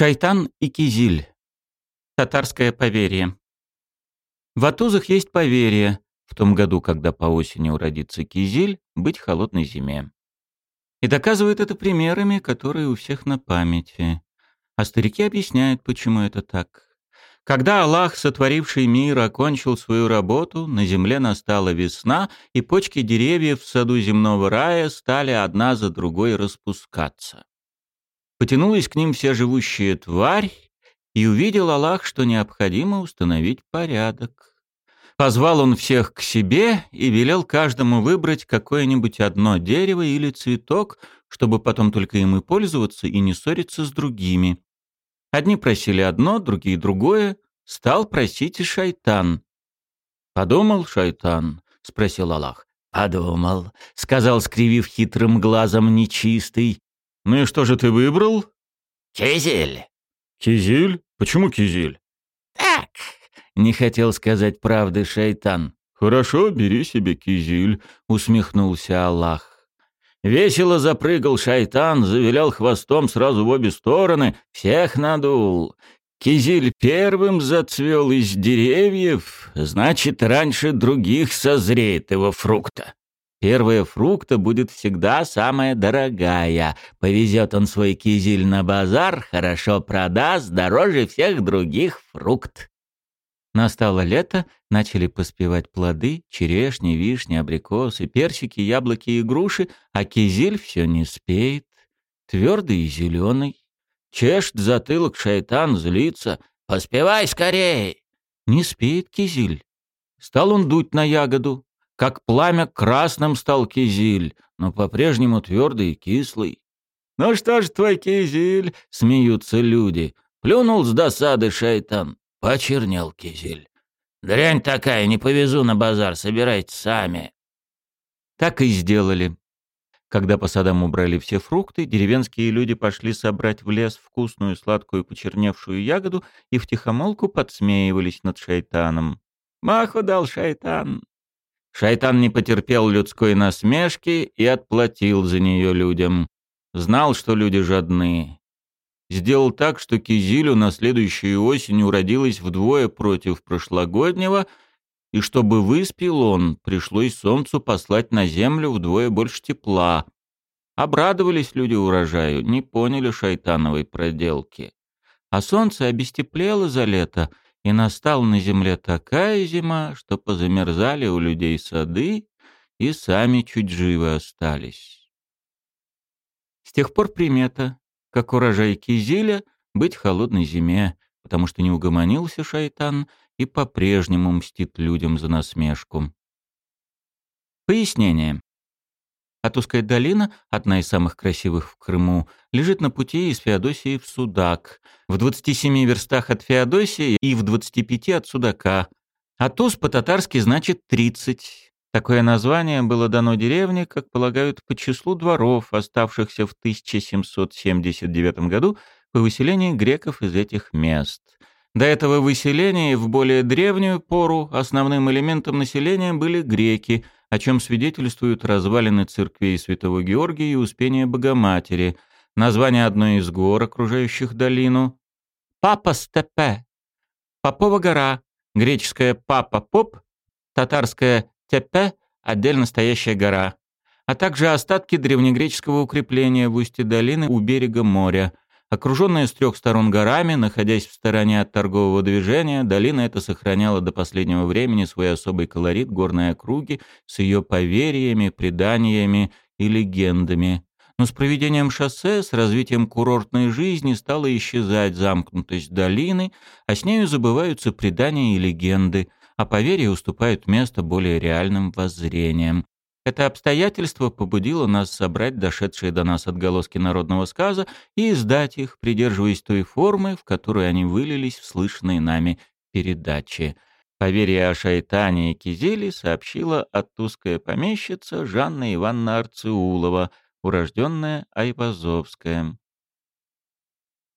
Шайтан и кизиль. Татарское поверье. В Атузах есть поверье, в том году, когда по осени уродится кизиль, быть холодной зиме. И доказывают это примерами, которые у всех на памяти. А старики объясняют, почему это так. Когда Аллах, сотворивший мир, окончил свою работу, на земле настала весна, и почки деревьев в саду земного рая стали одна за другой распускаться. Потянулась к ним вся живущая тварь, и увидел Аллах, что необходимо установить порядок. Позвал он всех к себе и велел каждому выбрать какое-нибудь одно дерево или цветок, чтобы потом только им и пользоваться и не ссориться с другими. Одни просили одно, другие другое. Стал просить и шайтан. «Подумал шайтан?» — спросил Аллах. «Подумал», — сказал, скривив хитрым глазом нечистый. «Ну и что же ты выбрал?» «Кизиль». «Кизиль? Почему кизиль?» «Так». Не хотел сказать правды шайтан. «Хорошо, бери себе кизиль», — усмехнулся Аллах. Весело запрыгал шайтан, завилял хвостом сразу в обе стороны, всех надул. Кизиль первым зацвел из деревьев, значит, раньше других созреет его фрукта. Первая фрукта будет всегда самая дорогая. Повезет он свой кизиль на базар, хорошо продаст, дороже всех других фрукт. Настало лето, начали поспевать плоды, черешни, вишни, абрикосы, персики, яблоки и груши, а кизиль все не спеет. Твердый и зеленый. Чешет затылок шайтан, злится. «Поспевай скорей!» Не спеет кизиль. Стал он дуть на ягоду. Как пламя красным стал кизиль, но по-прежнему твердый и кислый. «Ну что ж твой кизиль?» — смеются люди. Плюнул с досады шайтан. Почернел кизиль. «Дрянь такая, не повезу на базар, собирайте сами». Так и сделали. Когда по садам убрали все фрукты, деревенские люди пошли собрать в лес вкусную, сладкую, почерневшую ягоду и втихомолку подсмеивались над шайтаном. «Маху дал шайтан!» Шайтан не потерпел людской насмешки и отплатил за нее людям. Знал, что люди жадны. Сделал так, что Кизилю на следующую осень уродилось вдвое против прошлогоднего, и чтобы выспел он, пришлось солнцу послать на землю вдвое больше тепла. Обрадовались люди урожаю, не поняли шайтановой проделки. А солнце обестеплело за лето — и настала на земле такая зима, что позамерзали у людей сады и сами чуть живы остались. С тех пор примета, как урожай кизиля, быть холодной зиме, потому что не угомонился шайтан и по-прежнему мстит людям за насмешку. Пояснение. Атуская долина, одна из самых красивых в Крыму, лежит на пути из Феодосии в Судак, в 27 верстах от Феодосии и в 25 от Судака. Атус по-татарски значит 30. Такое название было дано деревне, как полагают, по числу дворов, оставшихся в 1779 году по выселению греков из этих мест. До этого выселения в более древнюю пору основным элементом населения были греки – о чем свидетельствуют развалины церквей Святого Георгия и Успения Богоматери, название одной из гор, окружающих долину, Папа Степе, Попова гора, греческая Папа Поп, татарская Тепе, отдельно стоящая гора, а также остатки древнегреческого укрепления в устье долины у берега моря, Окруженная с трех сторон горами, находясь в стороне от торгового движения, долина эта сохраняла до последнего времени свой особый колорит горной округи с ее поверьями, преданиями и легендами. Но с проведением шоссе, с развитием курортной жизни стала исчезать замкнутость долины, а с нею забываются предания и легенды, а поверья уступают место более реальным воззрениям. Это обстоятельство побудило нас собрать дошедшие до нас отголоски народного сказа и издать их, придерживаясь той формы, в которую они вылились в слышанные нами передачи. Поверье о шайтане и кизеле сообщила оттуская помещица Жанна Ивановна Арцеулова, урожденная Айвазовская.